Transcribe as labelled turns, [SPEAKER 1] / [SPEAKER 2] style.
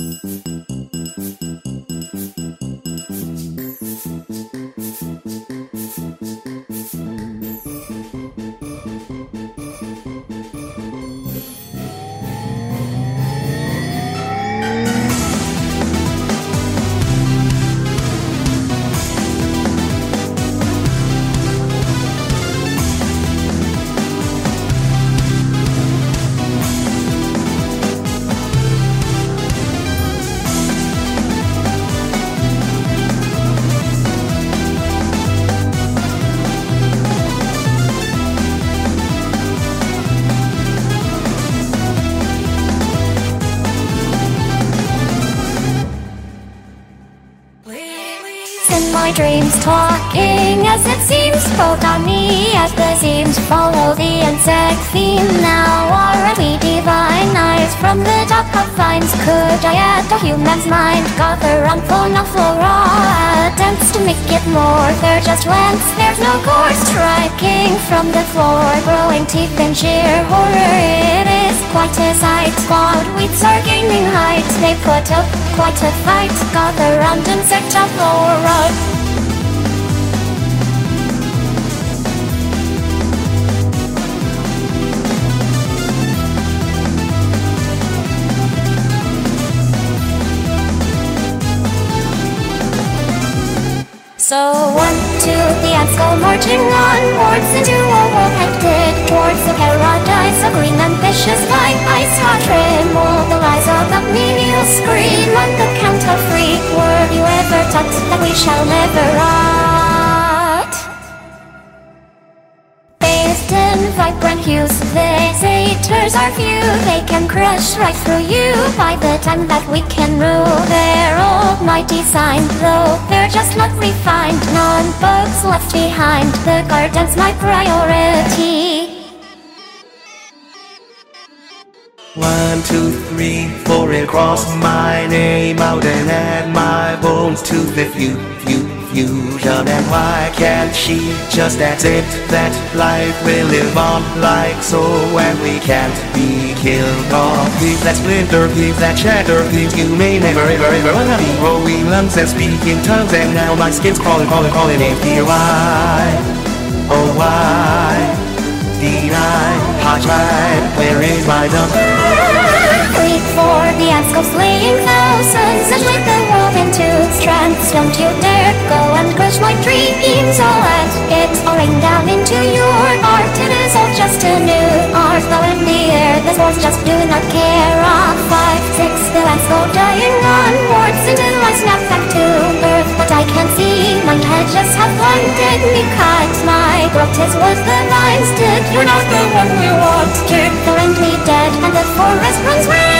[SPEAKER 1] Música my dreams Talking as it seems. Both on me as the seams. Follow the insect theme. Now we divine eyes From the of vines? Could I add a human's mind? Gather full of flora Attempts to make it more. They're just lengths, there's no core Striking from the floor Growing teeth in sheer horror. It is quite a sight. Squad weeds are gaining height. They put up quite a fight. Gather round and set up flora So one, two, the ants go marching onwards into a world hectic towards the paradise of green ambitious light. Ice hot tremble, the lies of the menial scream on the count of three. Were you ever taught that we shall never rot? Vibrant hues, they saters are few. They can crush right through you by the time that we can rule their almighty sign. Though they're just not refined, none bugs left behind. The garden's my priority.
[SPEAKER 2] One, two, three, four, and cross my name out and add my bones to the few, few, fusion. And why can't she just accept that life will live on like so, and we can't be killed off? Thieves that splinter, thieves that shatter, thieves you may never, ever, ever wanna be. Growing lungs and speaking tongues, and now my skin's crawling, crawling, crawling in here. Why? Oh why? Deny, hot where is my dump?
[SPEAKER 1] Three, four, the ants go slaying thousands and split the world into strands. Don't you dare go and crush my dreams. I'll let it all down into your heart. It is all just a new art, though in the air the spores just do not care. On five, six, the ants go dying onwards until I snap back to earth. But I can't see, my head just have blinded me. Cut my throat is what the lines did. You're not the one we want. You're currently dead, and the forest runs wild.